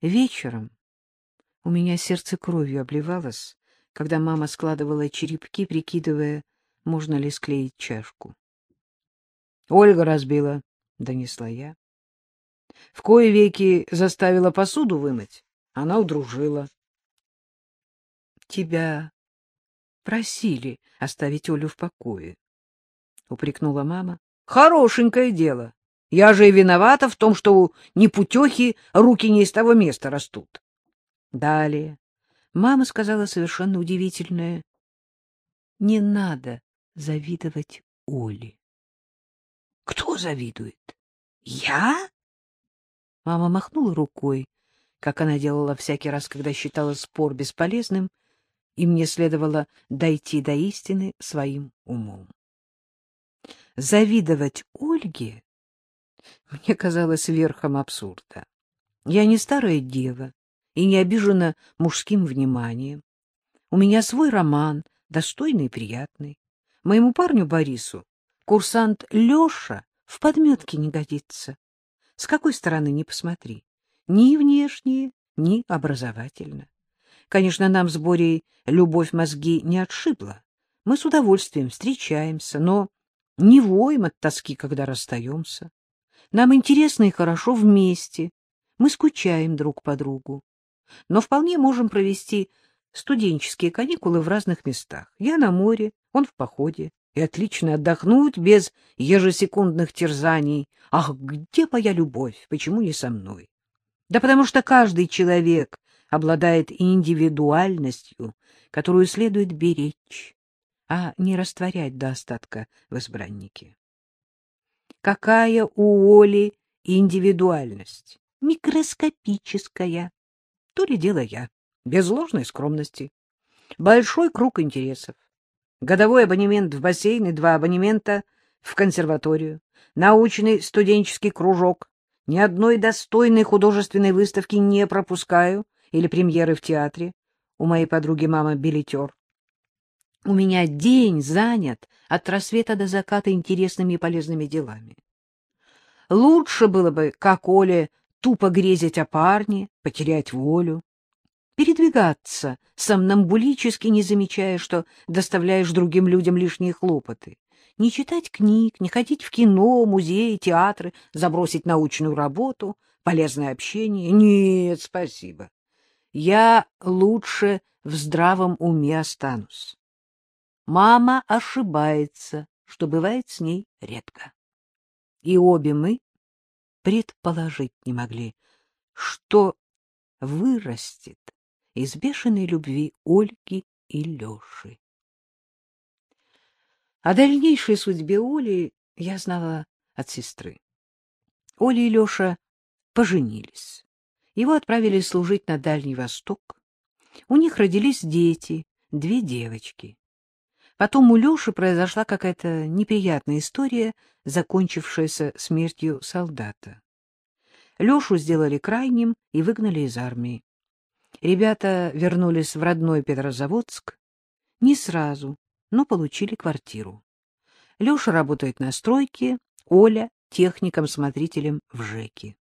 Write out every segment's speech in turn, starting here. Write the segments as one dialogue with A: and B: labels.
A: Вечером у меня сердце кровью обливалось, когда мама складывала черепки, прикидывая, можно ли склеить чашку. — Ольга разбила, — донесла я. В кое веки заставила посуду вымыть, она удружила. — Тебя просили оставить Олю в покое, — упрекнула мама. — Хорошенькое дело. Я же и виновата в том, что у непутехи руки не из того места растут. Далее мама сказала совершенно удивительное. — Не надо завидовать Оле. — Кто завидует? Я? Мама махнула рукой, как она делала всякий раз, когда считала спор бесполезным, и мне следовало дойти до истины своим умом. Завидовать Ольге мне казалось верхом абсурда. Я не старая дева и не обижена мужским вниманием. У меня свой роман, достойный и приятный. Моему парню Борису курсант Леша в подметке не годится. С какой стороны ни посмотри. Ни внешне, ни образовательно. Конечно, нам с Борей любовь мозги не отшибла. Мы с удовольствием встречаемся, но не воем от тоски, когда расстаемся. Нам интересно и хорошо вместе. Мы скучаем друг по другу. Но вполне можем провести студенческие каникулы в разных местах. Я на море, он в походе. И отлично отдохнуть без ежесекундных терзаний. Ах, где моя любовь? Почему не со мной? Да потому что каждый человек обладает индивидуальностью, которую следует беречь, а не растворять до остатка в избраннике. Какая у Оли индивидуальность? Микроскопическая. То ли дело я, без ложной скромности. Большой круг интересов. Годовой абонемент в бассейн и два абонемента в консерваторию. Научный студенческий кружок. Ни одной достойной художественной выставки не пропускаю или премьеры в театре. У моей подруги мама билетер. У меня день занят от рассвета до заката интересными и полезными делами. Лучше было бы, как Оле, тупо грезить о парне, потерять волю, передвигаться сомнамбулически, не замечая, что доставляешь другим людям лишние хлопоты, не читать книг, не ходить в кино, музеи, театры, забросить научную работу, полезное общение. Нет, спасибо. Я лучше в здравом уме останусь. Мама ошибается, что бывает с ней редко. И обе мы предположить не могли, что вырастет из бешеной любви Ольги и Леши. О дальнейшей судьбе Оли я знала от сестры. Оля и Леша поженились. Его отправили служить на Дальний Восток. У них родились дети, две девочки. Потом у Леши произошла какая-то неприятная история, закончившаяся смертью солдата. Лешу сделали крайним и выгнали из армии. Ребята вернулись в родной Петрозаводск не сразу, но получили квартиру. Леша работает на стройке, Оля — техником-смотрителем в ЖЭКе.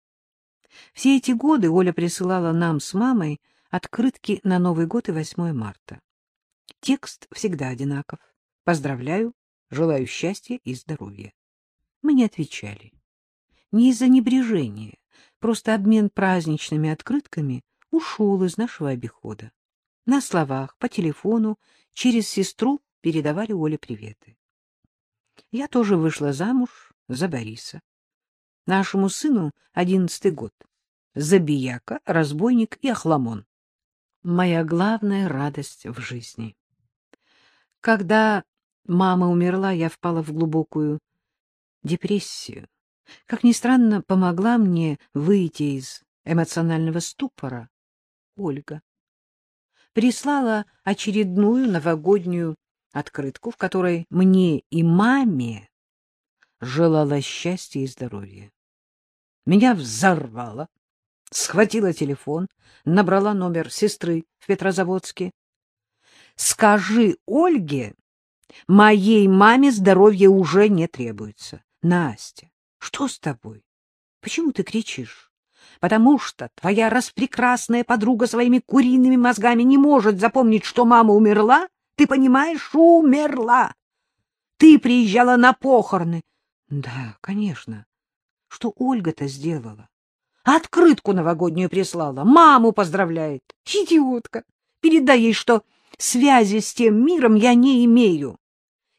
A: Все эти годы Оля присылала нам с мамой открытки на Новый год и 8 марта. Текст всегда одинаков. Поздравляю, желаю счастья и здоровья. Мы не отвечали. Не из-за небрежения, просто обмен праздничными открытками ушел из нашего обихода. На словах, по телефону, через сестру передавали Оле приветы. Я тоже вышла замуж за Бориса. Нашему сыну одиннадцатый год. Забияка, разбойник и охламон. Моя главная радость в жизни. Когда мама умерла, я впала в глубокую депрессию. Как ни странно, помогла мне выйти из эмоционального ступора Ольга. Прислала очередную новогоднюю открытку, в которой мне и маме желала счастья и здоровья. Меня взорвало, схватила телефон, набрала номер сестры в Петрозаводске Скажи Ольге, моей маме здоровья уже не требуется. Настя, что с тобой? Почему ты кричишь? потому что твоя распрекрасная подруга своими куриными мозгами не может запомнить, что мама умерла, ты понимаешь, умерла. Ты приезжала на похороны. Да, конечно. Что Ольга-то сделала? Открытку новогоднюю прислала, маму поздравляет. Идиотка! Передай ей, что связи с тем миром я не имею.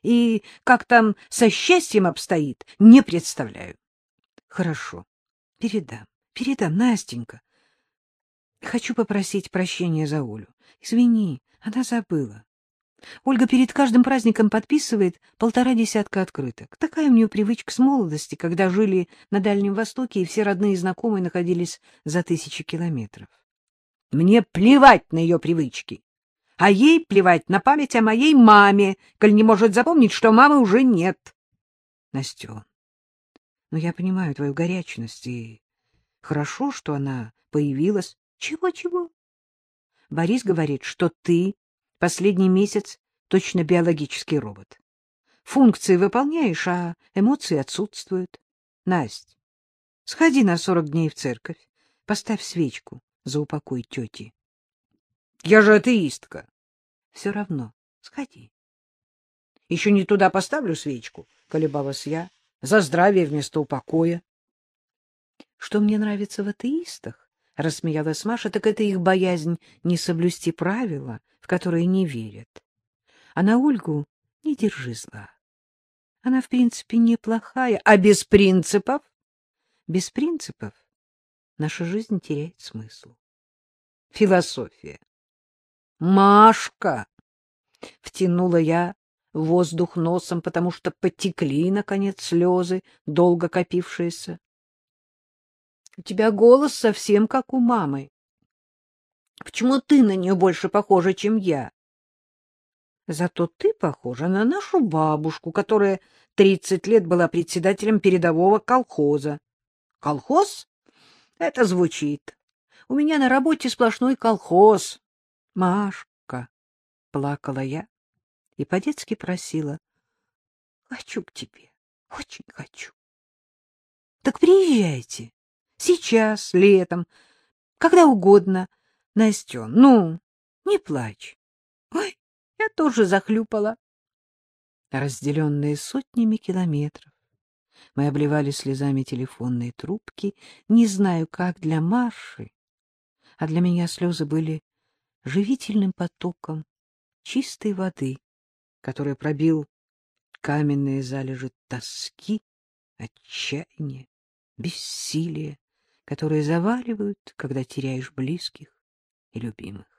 A: И как там со счастьем обстоит, не представляю. Хорошо, передам, передам, Настенька. Хочу попросить прощения за Олю. Извини, она забыла. Ольга перед каждым праздником подписывает полтора десятка открыток. Такая у нее привычка с молодости, когда жили на Дальнем Востоке, и все родные и знакомые находились за тысячи километров. Мне плевать на ее привычки, а ей плевать на память о моей маме, коль не может запомнить, что мамы уже нет. Настен, ну я понимаю твою горячность, и хорошо, что она появилась. Чего-чего? Борис говорит, что ты Последний месяц точно биологический робот. Функции выполняешь, а эмоции отсутствуют. Насть, сходи на сорок дней в церковь, поставь свечку за упокой тети. Я же атеистка. Все равно, сходи. Еще не туда поставлю свечку, колебалась я, за здравие вместо упокоя. Что мне нравится в атеистах, рассмеялась Маша, так это их боязнь не соблюсти правила, в которые не верят. А на Ольгу не держи зла. Она, в принципе, неплохая, а без принципов? Без принципов наша жизнь теряет смысл. Философия. Машка! Втянула я воздух носом, потому что потекли, наконец, слезы, долго копившиеся. — У тебя голос совсем как у мамы. Почему ты на нее больше похожа, чем я? Зато ты похожа на нашу бабушку, которая тридцать лет была председателем передового колхоза. Колхоз? Это звучит. У меня на работе сплошной колхоз. Машка, плакала я и по-детски просила. Хочу к тебе, очень хочу. Так приезжайте. Сейчас, летом, когда угодно. Настен, ну, не плачь. Ой, я тоже захлюпала. Разделенные сотнями километров, мы обливали слезами телефонные трубки. Не знаю, как для Маши, а для меня слезы были живительным потоком чистой воды, который пробил каменные залежи тоски, отчаяния, бессилия, которые заваливают, когда теряешь близких и любимых.